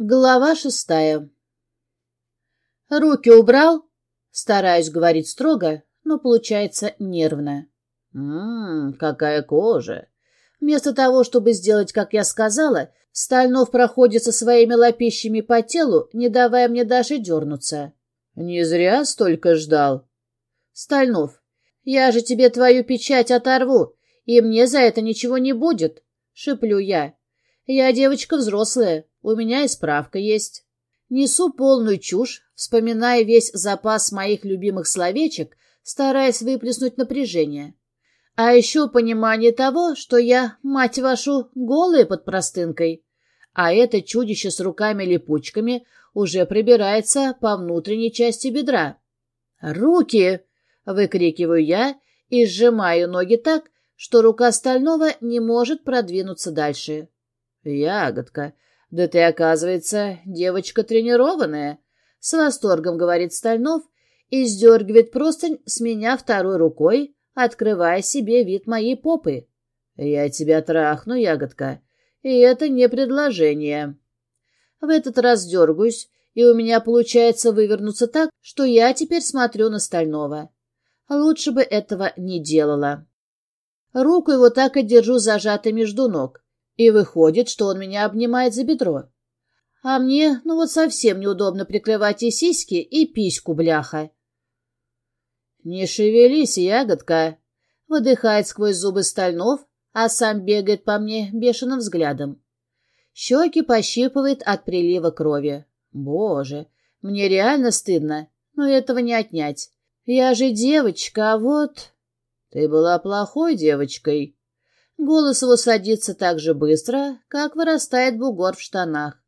Глава шестая. Руки убрал? Стараюсь говорить строго, но получается нервно. Ммм, какая кожа. Вместо того, чтобы сделать, как я сказала, Стальнов проходит со своими лапищами по телу, не давая мне даже дернуться. Не зря столько ждал. Стальнов, я же тебе твою печать оторву, и мне за это ничего не будет, шеплю я. Я девочка взрослая, у меня и справка есть. Несу полную чушь, вспоминая весь запас моих любимых словечек, стараясь выплеснуть напряжение. А еще понимание того, что я, мать вашу, голая под простынкой. А это чудище с руками-липучками уже прибирается по внутренней части бедра. «Руки!» — выкрикиваю я и сжимаю ноги так, что рука стального не может продвинуться дальше. «Ягодка, «Да ты, оказывается, девочка тренированная», — с восторгом говорит Стальнов и сдергивает простынь с меня второй рукой, открывая себе вид моей попы. «Я тебя трахну, ягодка, и это не предложение». В этот раз дергаюсь, и у меня получается вывернуться так, что я теперь смотрю на Стального. Лучше бы этого не делала. Руку его так и держу зажатой между ног. И выходит, что он меня обнимает за бедро. А мне, ну вот совсем неудобно прикрывать и сиськи, и письку, бляха. «Не шевелись, ягодка!» — выдыхает сквозь зубы Стальнов, а сам бегает по мне бешеным взглядом. Щеки пощипывает от прилива крови. Боже, мне реально стыдно, но этого не отнять. Я же девочка, а вот... Ты была плохой девочкой, Голос его садится так же быстро, как вырастает бугор в штанах.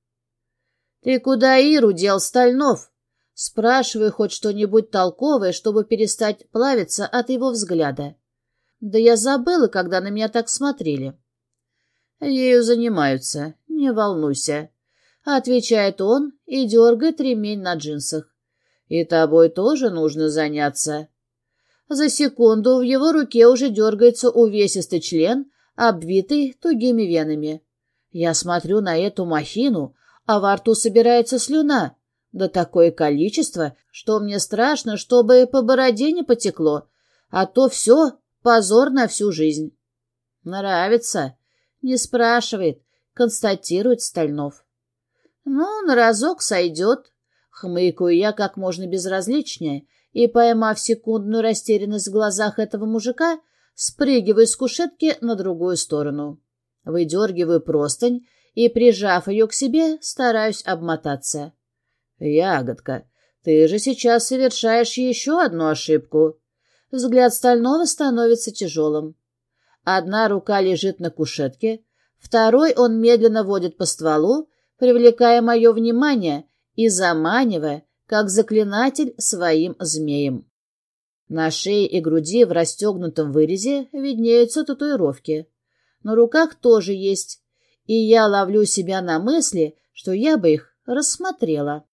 «Ты куда Иру дел, Стальнов?» Спрашиваю хоть что-нибудь толковое, чтобы перестать плавиться от его взгляда. Да я забыла, когда на меня так смотрели. Ею занимаются, не волнуйся. Отвечает он и дергает ремень на джинсах. И тобой тоже нужно заняться. За секунду в его руке уже дергается увесистый член, обвитый тугими венами. Я смотрю на эту махину, а во рту собирается слюна. Да такое количество, что мне страшно, чтобы по бороде не потекло, а то все позор на всю жизнь. Нравится? Не спрашивает, констатирует Стальнов. Ну, на разок сойдет. Хмыкаю я как можно безразличнее и, поймав секундную растерянность в глазах этого мужика, спрыгиваю с кушетки на другую сторону. Выдергиваю простынь и, прижав ее к себе, стараюсь обмотаться. «Ягодка, ты же сейчас совершаешь еще одну ошибку». Взгляд Стального становится тяжелым. Одна рука лежит на кушетке, второй он медленно водит по стволу, привлекая мое внимание и заманивая, как заклинатель, своим змеем. На шее и груди в расстегнутом вырезе виднеются татуировки. На руках тоже есть, и я ловлю себя на мысли, что я бы их рассмотрела.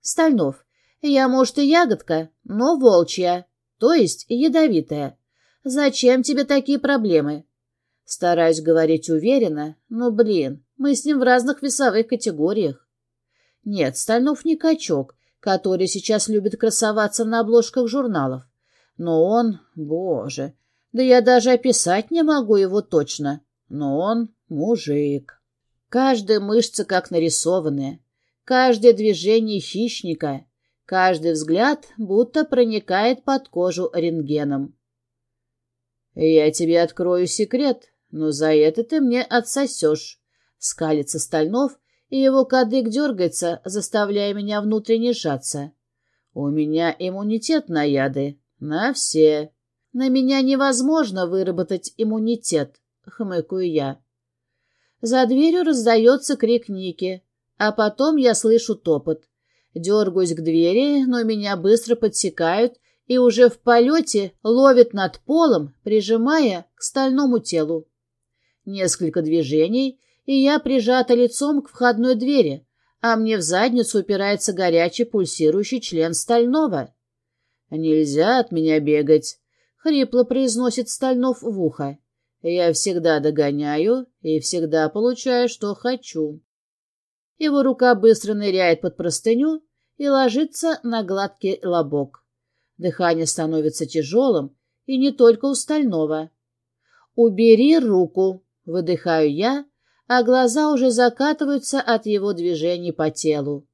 Стальнов, я, может, и ягодка, но волчья, то есть ядовитая. Зачем тебе такие проблемы? Стараюсь говорить уверенно, но, блин, мы с ним в разных весовых категориях. Нет, Стальнов не качок, который сейчас любит красоваться на обложках журналов. Но он, боже, да я даже описать не могу его точно. Но он мужик. Каждая мышца как нарисованная, каждое движение хищника, каждый взгляд будто проникает под кожу рентгеном. «Я тебе открою секрет, но за это ты мне отсосешь», — скалится Стальнов, и его кадык дергается, заставляя меня внутренне сжаться. «У меня иммунитет на яды, «На все. На меня невозможно выработать иммунитет», — хмыкаю я. За дверью раздается крик Ники, а потом я слышу топот. Дергаюсь к двери, но меня быстро подсекают и уже в полете ловят над полом, прижимая к стальному телу. Несколько движений, и я прижата лицом к входной двери, а мне в задницу упирается горячий пульсирующий член стального. «Нельзя от меня бегать», — хрипло произносит Стальнов в ухо. «Я всегда догоняю и всегда получаю, что хочу». Его рука быстро ныряет под простыню и ложится на гладкий лобок. Дыхание становится тяжелым, и не только у стального. «Убери руку», — выдыхаю я, а глаза уже закатываются от его движений по телу.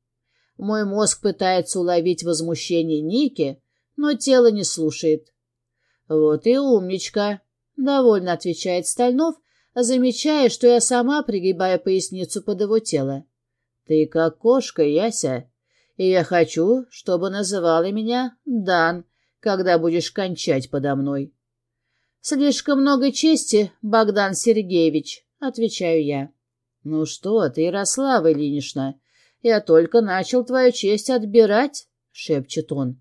Мой мозг пытается уловить возмущение Ники, но тело не слушает. «Вот и умничка», — довольно отвечает Стальнов, замечая, что я сама пригибаю поясницу под его тело. «Ты как кошка, Яся, и я хочу, чтобы называла меня Дан, когда будешь кончать подо мной». «Слишком много чести, Богдан Сергеевич», — отвечаю я. «Ну что ты, Ярослава Ильинична, я только начал твою честь отбирать», — шепчет он.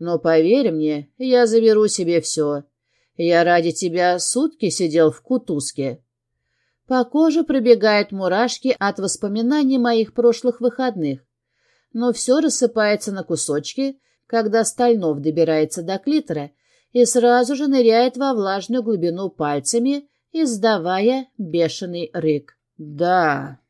«Но поверь мне, я заберу себе все. Я ради тебя сутки сидел в кутузке». По коже пробегают мурашки от воспоминаний моих прошлых выходных. Но все рассыпается на кусочки, когда Стальнов добирается до клитора и сразу же ныряет во влажную глубину пальцами, издавая бешеный рык. «Да,